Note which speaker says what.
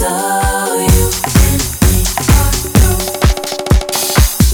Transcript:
Speaker 1: Love.